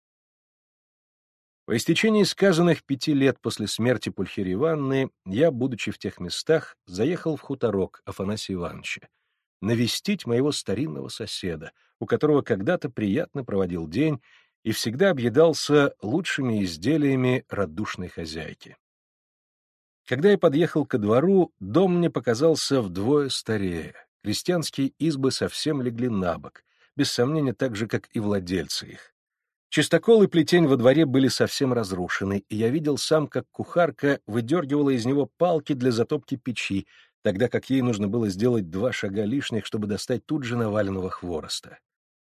По истечении сказанных пяти лет после смерти Пульхерии Ивановны я, будучи в тех местах, заехал в хуторок Афанасия Ивановича, навестить моего старинного соседа, у которого когда-то приятно проводил день и всегда объедался лучшими изделиями радушной хозяйки. Когда я подъехал ко двору, дом мне показался вдвое старее. Крестьянские избы совсем легли на бок, без сомнения так же, как и владельцы их. Чистокол и плетень во дворе были совсем разрушены, и я видел сам, как кухарка выдергивала из него палки для затопки печи, тогда как ей нужно было сделать два шага лишних, чтобы достать тут же наваленного хвороста.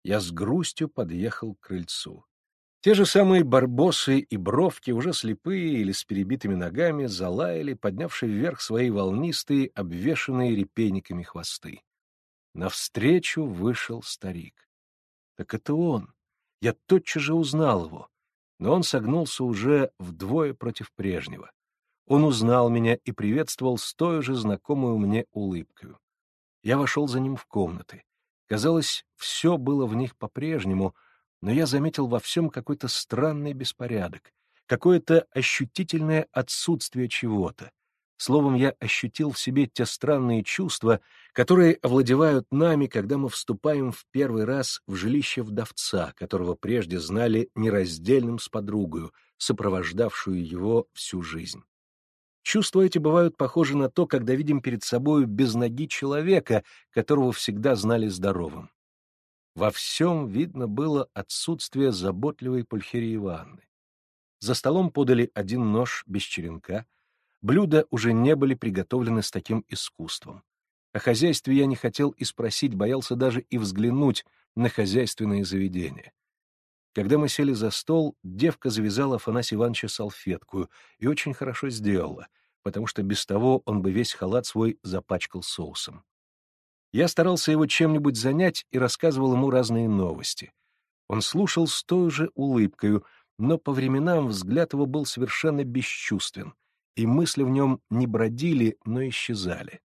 Я с грустью подъехал к крыльцу. Те же самые барбосы и бровки, уже слепые или с перебитыми ногами, залаяли, поднявшие вверх свои волнистые, обвешанные репейниками хвосты. Навстречу вышел старик. Так это он. Я тотчас же узнал его, но он согнулся уже вдвое против прежнего. Он узнал меня и приветствовал с той же знакомую мне улыбкой. Я вошел за ним в комнаты. Казалось, все было в них по-прежнему, но я заметил во всем какой-то странный беспорядок, какое-то ощутительное отсутствие чего-то. Словом, я ощутил в себе те странные чувства, которые овладевают нами, когда мы вступаем в первый раз в жилище вдовца, которого прежде знали нераздельным с подругою, сопровождавшую его всю жизнь. Чувства эти бывают похожи на то, когда видим перед собой без ноги человека, которого всегда знали здоровым. Во всем видно было отсутствие заботливой Пульхерии Ивановны. За столом подали один нож без черенка, блюда уже не были приготовлены с таким искусством. О хозяйстве я не хотел и спросить, боялся даже и взглянуть на хозяйственные заведения. Когда мы сели за стол, девка завязала Афанасия Ивановича салфетку и очень хорошо сделала, потому что без того он бы весь халат свой запачкал соусом. Я старался его чем-нибудь занять и рассказывал ему разные новости. Он слушал с той же улыбкою, но по временам взгляд его был совершенно бесчувствен, и мысли в нем не бродили, но исчезали.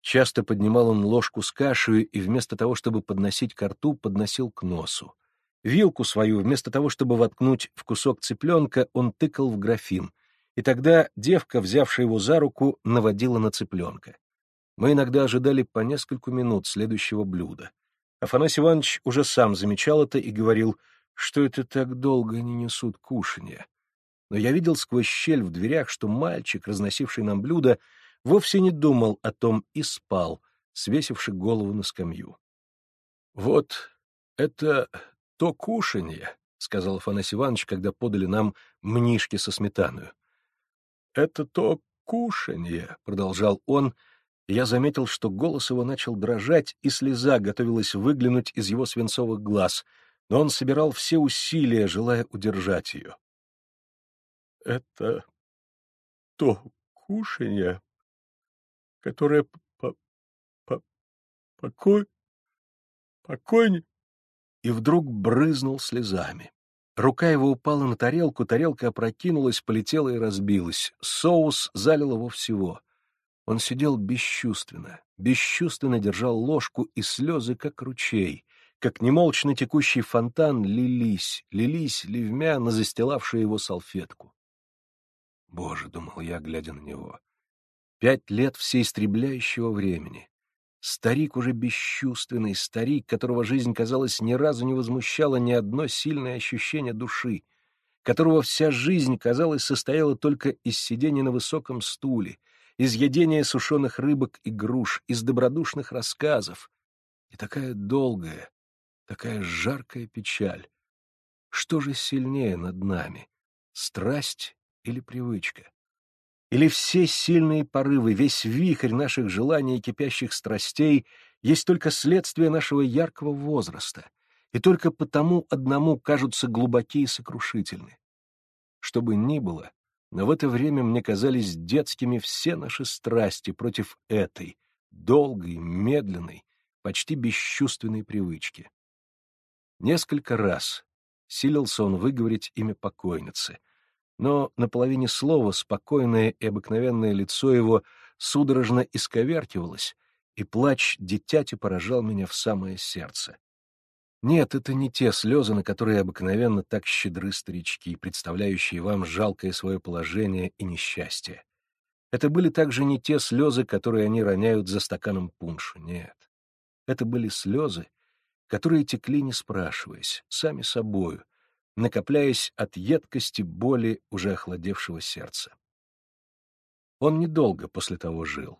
Часто поднимал он ложку с кашей и вместо того, чтобы подносить ко рту, подносил к носу. Вилку свою, вместо того, чтобы воткнуть в кусок цыпленка, он тыкал в графин, и тогда девка, взявшая его за руку, наводила на цыпленка. Мы иногда ожидали по нескольку минут следующего блюда. Афанасий Иванович уже сам замечал это и говорил, что это так долго не несут кушанья. Но я видел сквозь щель в дверях, что мальчик, разносивший нам блюдо, вовсе не думал о том и спал, свесивши голову на скамью. — Вот это то кушанье, — сказал Афанасий Иванович, когда подали нам мнишки со сметаной. — Это то кушанье, — продолжал он, я заметил, что голос его начал дрожать, и слеза готовилась выглянуть из его свинцовых глаз, но он собирал все усилия, желая удержать ее. — Это то кушанье, которое по по покой покойник и вдруг брызнул слезами. Рука его упала на тарелку, тарелка опрокинулась, полетела и разбилась. Соус залил его всего. Он сидел бесчувственно, бесчувственно держал ложку, и слезы, как ручей, как немолчно текущий фонтан, лились, лились ливмя на застилавшую его салфетку. Боже, — думал я, глядя на него, — пять лет всеистребляющего времени. Старик уже бесчувственный, старик, которого жизнь, казалось, ни разу не возмущала ни одно сильное ощущение души, которого вся жизнь, казалось, состояла только из сидения на высоком стуле, из едения сушеных рыбок и груш, из добродушных рассказов. И такая долгая, такая жаркая печаль. Что же сильнее над нами, страсть или привычка? Или все сильные порывы, весь вихрь наших желаний и кипящих страстей есть только следствие нашего яркого возраста, и только потому одному кажутся глубоки и сокрушительны. Что бы ни было, но в это время мне казались детскими все наши страсти против этой, долгой, медленной, почти бесчувственной привычки. Несколько раз силился он выговорить имя покойницы — но на половине слова спокойное и обыкновенное лицо его судорожно исковертивалось, и плач дитяти поражал меня в самое сердце. Нет, это не те слезы, на которые обыкновенно так щедры старички, представляющие вам жалкое свое положение и несчастье. Это были также не те слезы, которые они роняют за стаканом пунша, нет. Это были слезы, которые текли, не спрашиваясь, сами собою, накопляясь от едкости боли уже охладевшего сердца. Он недолго после того жил.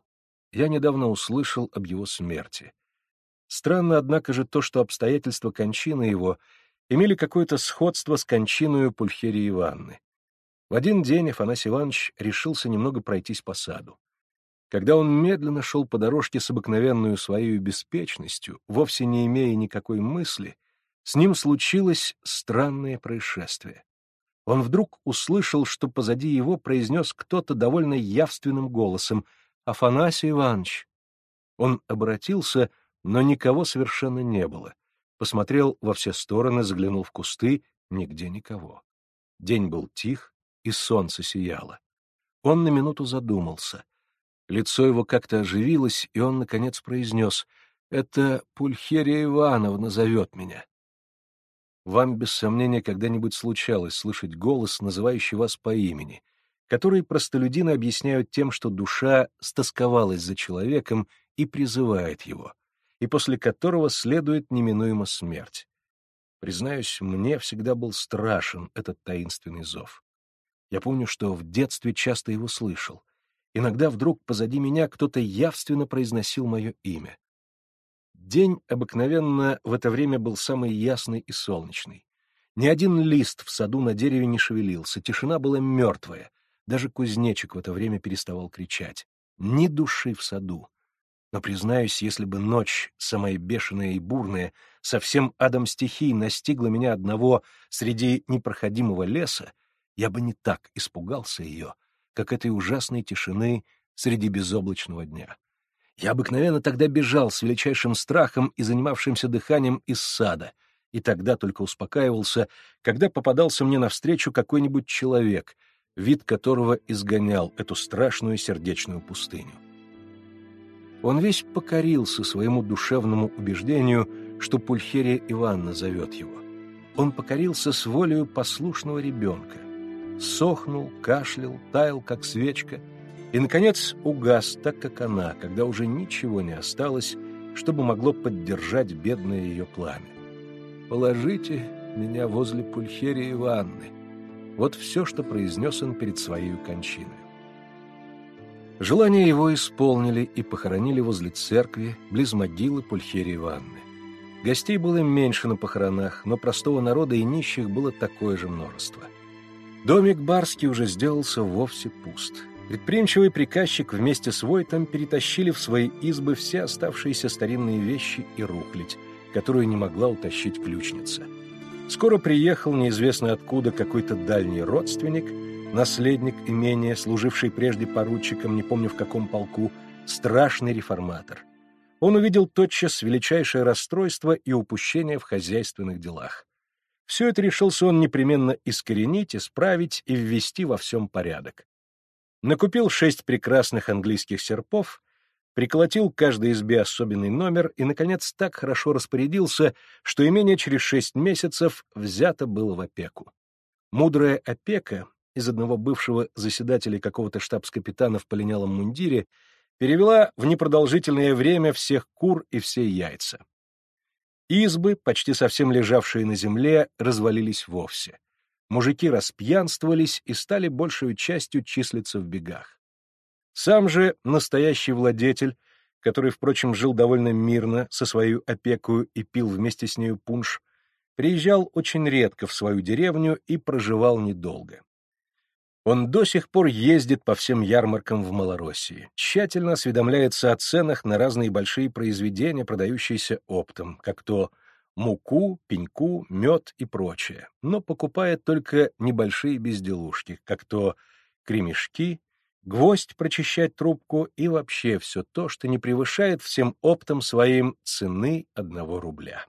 Я недавно услышал об его смерти. Странно, однако же, то, что обстоятельства кончины его имели какое-то сходство с кончиною Пульхерии Ивановны. В один день Афанасий Иванович решился немного пройтись по саду. Когда он медленно шел по дорожке с обыкновенную своей беспечностью, вовсе не имея никакой мысли, с ним случилось странное происшествие. Он вдруг услышал, что позади его произнес кто-то довольно явственным голосом «Афанасий Иванович». Он обратился, но никого совершенно не было. Посмотрел во все стороны, заглянул в кусты — нигде никого. День был тих, и солнце сияло. Он на минуту задумался. Лицо его как-то оживилось, и он, наконец, произнес «Это Пульхерия Ивановна зовет меня». Вам, без сомнения, когда-нибудь случалось слышать голос, называющий вас по имени, который простолюдины объясняют тем, что душа стосковалась за человеком и призывает его, и после которого следует неминуемо смерть. Признаюсь, мне всегда был страшен этот таинственный зов. Я помню, что в детстве часто его слышал. Иногда вдруг позади меня кто-то явственно произносил мое имя. День обыкновенно в это время был самый ясный и солнечный. Ни один лист в саду на дереве не шевелился, тишина была мертвая. Даже кузнечик в это время переставал кричать. Ни души в саду. Но, признаюсь, если бы ночь, самая бешеная и бурная, совсем адом стихий настигла меня одного среди непроходимого леса, я бы не так испугался ее, как этой ужасной тишины среди безоблачного дня. Я обыкновенно тогда бежал с величайшим страхом и занимавшимся дыханием из сада, и тогда только успокаивался, когда попадался мне навстречу какой-нибудь человек, вид которого изгонял эту страшную сердечную пустыню. Он весь покорился своему душевному убеждению, что Пульхерия Ивановна зовет его. Он покорился с волею послушного ребенка. Сохнул, кашлял, таял, как свечка, и, наконец, угас, так как она, когда уже ничего не осталось, чтобы могло поддержать бедное ее пламя. «Положите меня возле Пульхерии Ивановны». Вот все, что произнес он перед своей кончиной. Желание его исполнили и похоронили возле церкви, близ могилы Пульхерии Ивановны. Гостей было меньше на похоронах, но простого народа и нищих было такое же множество. Домик барский уже сделался вовсе пуст. Предприимчивый приказчик вместе с Войтом перетащили в свои избы все оставшиеся старинные вещи и рухлядь, которую не могла утащить ключница. Скоро приехал неизвестно откуда какой-то дальний родственник — наследник имения, служивший прежде поручиком, не помню в каком полку, страшный реформатор. Он увидел тотчас величайшее расстройство и упущение в хозяйственных делах. Все это решился он непременно искоренить, исправить и ввести во всем порядок. Накупил шесть прекрасных английских серпов, приколотил каждой избе особенный номер и, наконец, так хорошо распорядился, что имение через шесть месяцев взято было в опеку. Мудрая опека из одного бывшего заседателя какого-то штабс-капитана в полинялом мундире перевела в непродолжительное время всех кур и все яйца. Избы, почти совсем лежавшие на земле, развалились вовсе. Мужики распьянствовались и стали большей частью числиться в бегах. Сам же настоящий владетель, который, впрочем, жил довольно мирно со своей опекою и пил вместе с нею пунш, приезжал очень редко в свою деревню и проживал недолго. Он до сих пор ездит по всем ярмаркам в Малороссии, тщательно осведомляется о ценах на разные большие произведения, продающиеся оптом, как то муку, пеньку, мед и прочее, но покупает только небольшие безделушки, как то кремешки, гвоздь прочищать трубку и вообще все то, что не превышает всем оптом своим цены одного рубля.